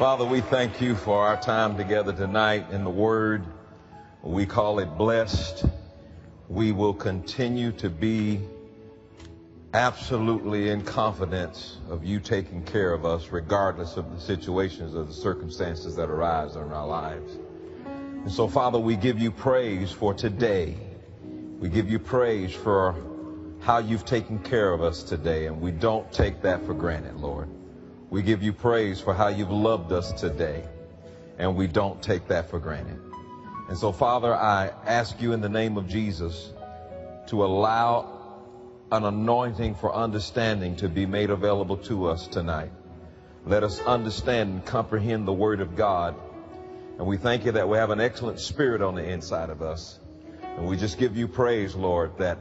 Father, we thank you for our time together tonight in the Word. We call it blessed. We will continue to be absolutely in confidence of you taking care of us, regardless of the situations or the circumstances that arise in our lives. And so, Father, we give you praise for today. We give you praise for how you've taken care of us today, and we don't take that for granted, Lord. We give you praise for how you've loved us today, and we don't take that for granted. And so, Father, I ask you in the name of Jesus to allow an anointing for understanding to be made available to us tonight. Let us understand and comprehend the Word of God. And we thank you that we have an excellent spirit on the inside of us. And we just give you praise, Lord, that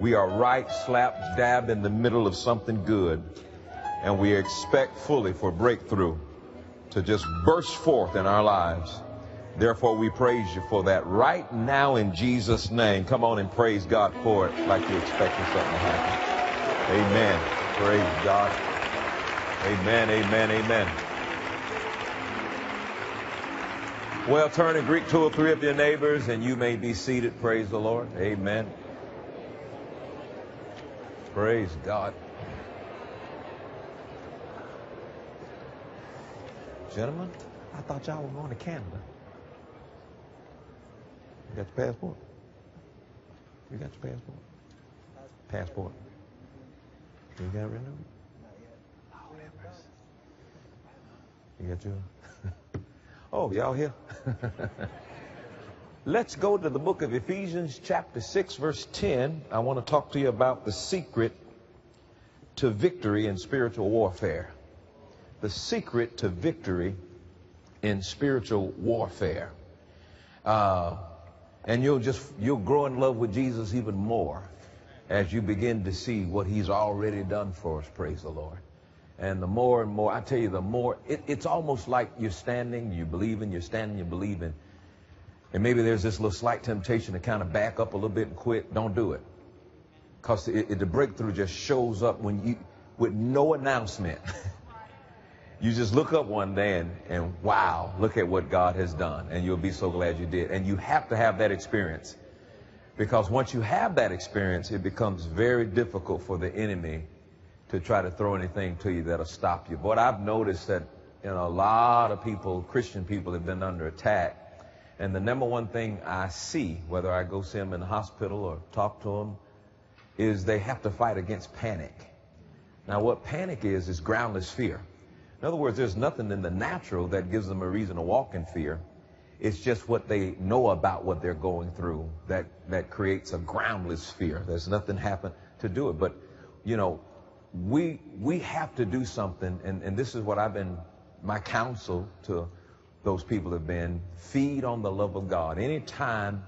we are right slap dab in the middle of something good. And we expect fully for breakthrough to just burst forth in our lives. Therefore, we praise you for that right now in Jesus' name. Come on and praise God for it like you're expecting something to happen. Amen. Praise God. Amen, amen, amen. Well, turn and greet two or three of your neighbors, and you may be seated. Praise the Lord. Amen. Praise God. Gentlemen, I thought y'all were going to Canada. You got your passport? You got your passport? Passport. You got renewed? Oh, have mercy. You got your? oh, y'all here? Let's go to the book of Ephesians, chapter 6, verse 10. I want to talk to you about the secret to victory in spiritual warfare. The secret to victory in spiritual warfare. Uh, and you'll just, you'll grow in love with Jesus even more as you begin to see what he's already done for us, praise the Lord. And the more and more, I tell you, the more, it, it's almost like you're standing, you believe in, you're standing, you believe in. And maybe there's this little slight temptation to kind of back up a little bit and quit. Don't do it. Because the breakthrough just shows up when you, with no announcement. You just look up one day and, and wow, look at what God has done. And you'll be so glad you did. And you have to have that experience. Because once you have that experience, it becomes very difficult for the enemy to try to throw anything to you that'll stop you. But I've noticed that you know, a lot of people, Christian people, have been under attack. And the number one thing I see, whether I go see them in the hospital or talk to them, is they have to fight against panic. Now, what panic is, is groundless fear. In other words, there's nothing in the natural that gives them a reason to walk in fear. It's just what they know about what they're going through that, that creates a groundless fear. There's nothing happened to do it. But, you know, we, we have to do something. And, and this is what I've been, my counsel to those people have been feed on the love of God. Anytime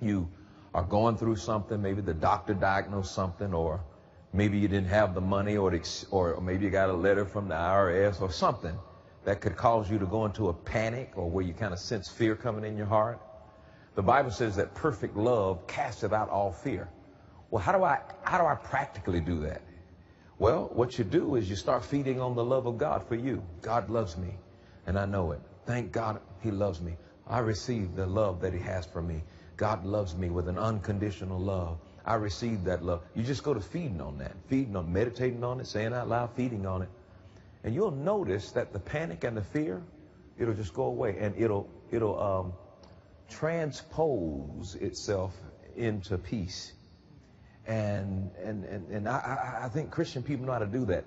you are going through something, maybe the doctor diagnosed something or Maybe you didn't have the money or, or maybe you got a letter from the IRS or something that could cause you to go into a panic or where you kind of sense fear coming in your heart. The Bible says that perfect love casteth out all fear. Well, how do I, how do I practically do that? Well, what you do is you start feeding on the love of God for you. God loves me, and I know it. Thank God he loves me. I receive the love that he has for me. God loves me with an unconditional love. I received that love. You just go to feeding on that, feeding on, meditating on it, saying out loud, feeding on it. And you'll notice that the panic and the fear, it'll just go away and it'll, it'll, um, transpose itself into peace. And, and, and, and I, I think Christian people know how to do that.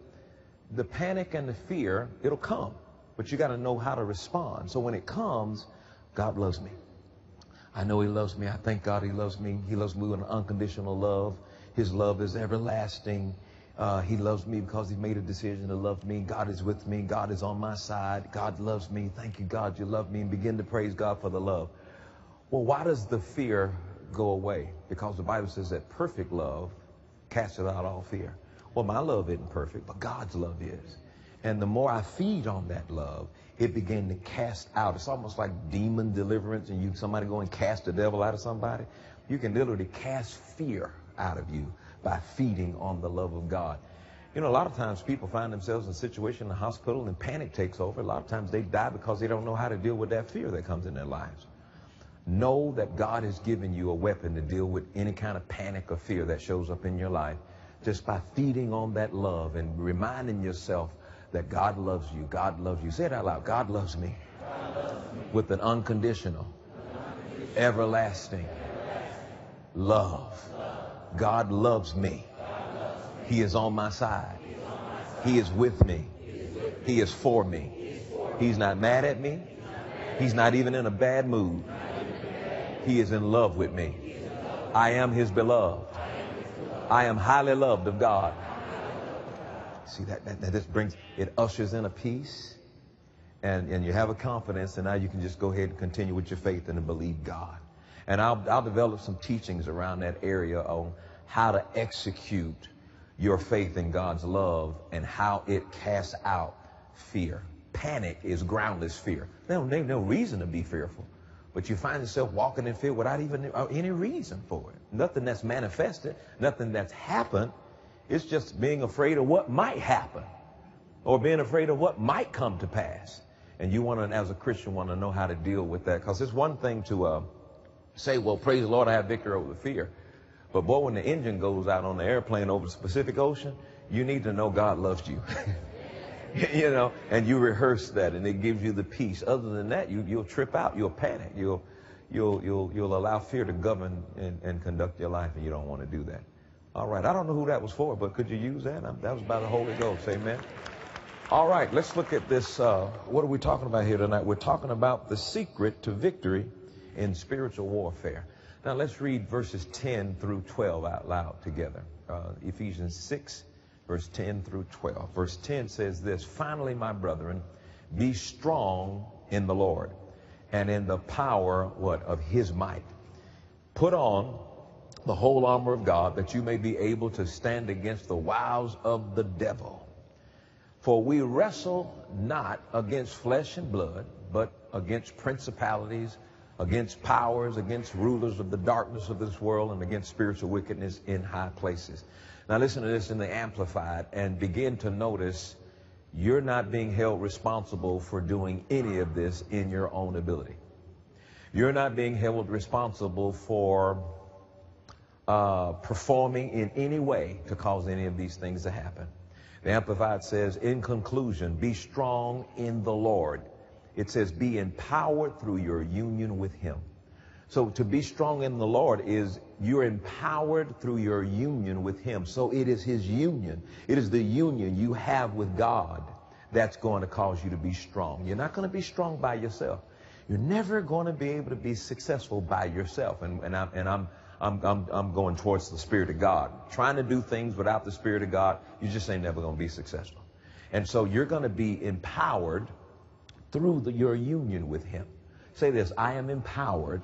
The panic and the fear, it'll come, but you got to know how to respond. So when it comes, God loves me. I know he loves me. I thank God he loves me. He loves me with an unconditional love. His love is everlasting. Uh, he loves me because he made a decision to love me. God is with me. God is on my side. God loves me. Thank you, God, you love me. And begin to praise God for the love. Well, why does the fear go away? Because the Bible says that perfect love casteth out all fear. Well, my love isn't perfect, but God's love is. And the more I feed on that love, it began to cast out. It's almost like demon deliverance, and you somebody go and cast the devil out of somebody. You can literally cast fear out of you by feeding on the love of God. You know, a lot of times people find themselves in a situation in the hospital and panic takes over. A lot of times they die because they don't know how to deal with that fear that comes in their lives. Know that God has given you a weapon to deal with any kind of panic or fear that shows up in your life just by feeding on that love and reminding yourself that God loves you. God loves you. Say it out loud. God loves me. God loves me. With an unconditional, unconditional everlasting, everlasting love. love. God loves me. He is on my side. He is with me. He is for me. He's not mad at me. He's not even in a bad mood. He is in love with me. I am his beloved. I am highly loved of God. See, that, that, that just brings, it ushers in a peace and, and you have a confidence and now you can just go ahead and continue with your faith and believe God. And I'll, I'll develop some teachings around that area on how to execute your faith in God's love and how it casts out fear. Panic is groundless fear. There's no, no reason to be fearful. But you find yourself walking in fear without even uh, any reason for it. Nothing that's manifested, nothing that's happened. It's just being afraid of what might happen or being afraid of what might come to pass. And you want to, as a Christian, want to know how to deal with that. Because it's one thing to uh, say, well, praise the Lord, I have victory over fear. But boy, when the engine goes out on the airplane over the Pacific Ocean, you need to know God loves you. you know, and you rehearse that and it gives you the peace. Other than that, you, you'll trip out, you'll panic, you'll, you'll, you'll, you'll allow fear to govern and, and conduct your life and you don't want to do that. All right. I don't know who that was for, but could you use that? That was by the Holy Ghost. Amen. All right. Let's look at this. Uh, what are we talking about here tonight? We're talking about the secret to victory in spiritual warfare. Now let's read verses 10 through 12 out loud together. Uh, Ephesians 6, verse 10 through 12. Verse 10 says this, Finally, my brethren, be strong in the Lord and in the power, what, of his might. Put on the whole armor of God that you may be able to stand against the wiles of the devil. For we wrestle not against flesh and blood, but against principalities, against powers, against rulers of the darkness of this world, and against spiritual wickedness in high places. Now listen to this in the Amplified and begin to notice you're not being held responsible for doing any of this in your own ability. You're not being held responsible for uh, performing in any way to cause any of these things to happen. The Amplified says, in conclusion, be strong in the Lord it says, be empowered through your union with him. So to be strong in the Lord is you're empowered through your union with him. So it is his union. It is the union you have with God that's going to cause you to be strong. You're not going to be strong by yourself. You're never going to be able to be successful by yourself. And, and, I'm, and I'm, I'm, I'm, I'm going towards the Spirit of God. Trying to do things without the Spirit of God, you just ain't never going to be successful. And so you're going to be empowered through the, your union with him. Say this, I am empowered,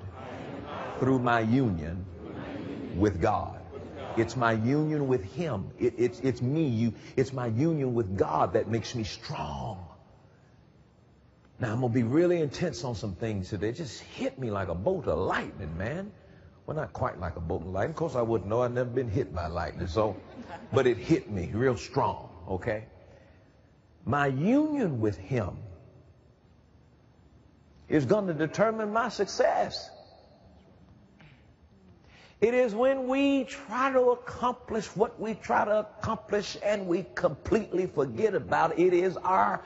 through my union, with God. It's my union with him. It, it's, it's me. You, it's my union with God that makes me strong. Now, I'm going to be really intense on some things today. It just hit me like a bolt of lightning, man. Well, not quite like a bolt of lightning. Of course, I wouldn't know. I've never been hit by lightning. So, but it hit me real strong, okay? My union with him is going to determine my success. It is when we try to accomplish what we try to accomplish and we completely forget about it. It is our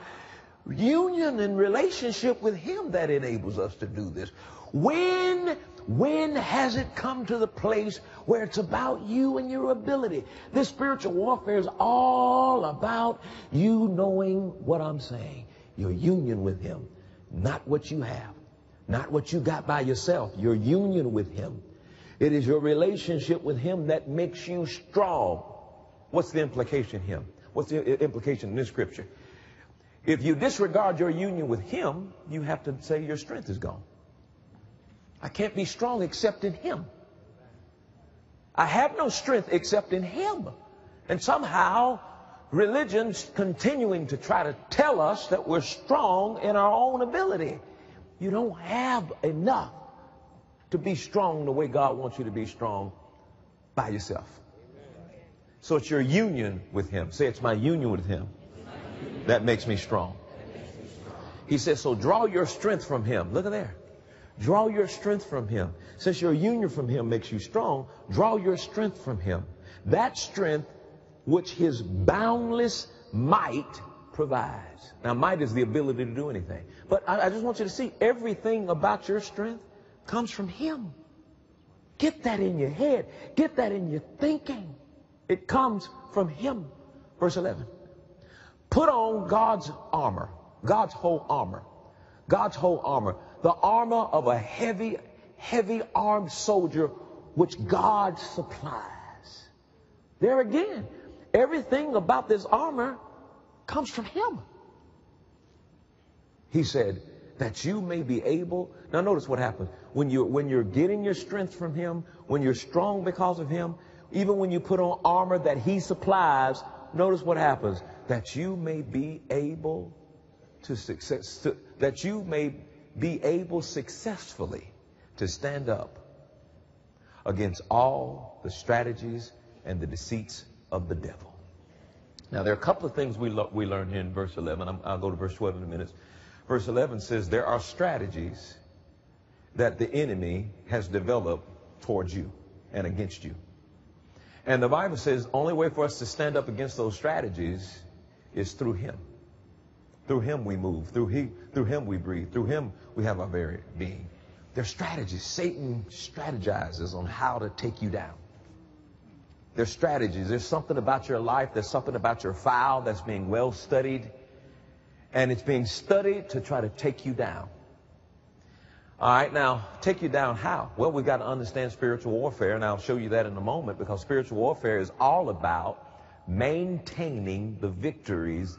union and relationship with Him that enables us to do this. When, when has it come to the place where it's about you and your ability? This spiritual warfare is all about you knowing what I'm saying, your union with Him not what you have, not what you got by yourself, your union with Him. It is your relationship with Him that makes you strong. What's the implication here? What's the implication in this scripture? If you disregard your union with Him, you have to say your strength is gone. I can't be strong except in Him. I have no strength except in Him. And somehow religion's continuing to try to tell us that we're strong in our own ability. You don't have enough to be strong the way God wants you to be strong by yourself. So it's your union with him. Say it's my union with him. That makes me strong. He says, so draw your strength from him. Look at there. Draw your strength from him. Since your union from him makes you strong, draw your strength from him. That strength which his boundless might provides. Now, might is the ability to do anything. But I, I just want you to see everything about your strength comes from him. Get that in your head. Get that in your thinking. It comes from him. Verse 11. Put on God's armor, God's whole armor, God's whole armor, the armor of a heavy, heavy armed soldier which God supplies. There again, everything about this armor comes from him. He said, that you may be able. Now notice what happens. When you're, when you're getting your strength from him, when you're strong because of him, even when you put on armor that he supplies, notice what happens. That you may be able to success, to, that you may be able successfully to stand up against all the strategies and the deceits of the devil. Now, there are a couple of things we, we learn here in verse 11. i I'll go to verse 12 in a minute. Verse 11 says, There are strategies that the enemy has developed towards you and against you. And the Bible says, only way for us to stand up against those strategies is through Him. Through Him we move. Through, he, through Him we breathe. Through Him we have our very being. There's strategies. Satan strategizes on how to take you down. There's strategies. There's something about your life. There's something about your file that's being well studied and it's being studied to try to take you down. All right, now, take you down how? Well, we've got to understand spiritual warfare, and I'll show you that in a moment because spiritual warfare is all about maintaining the victories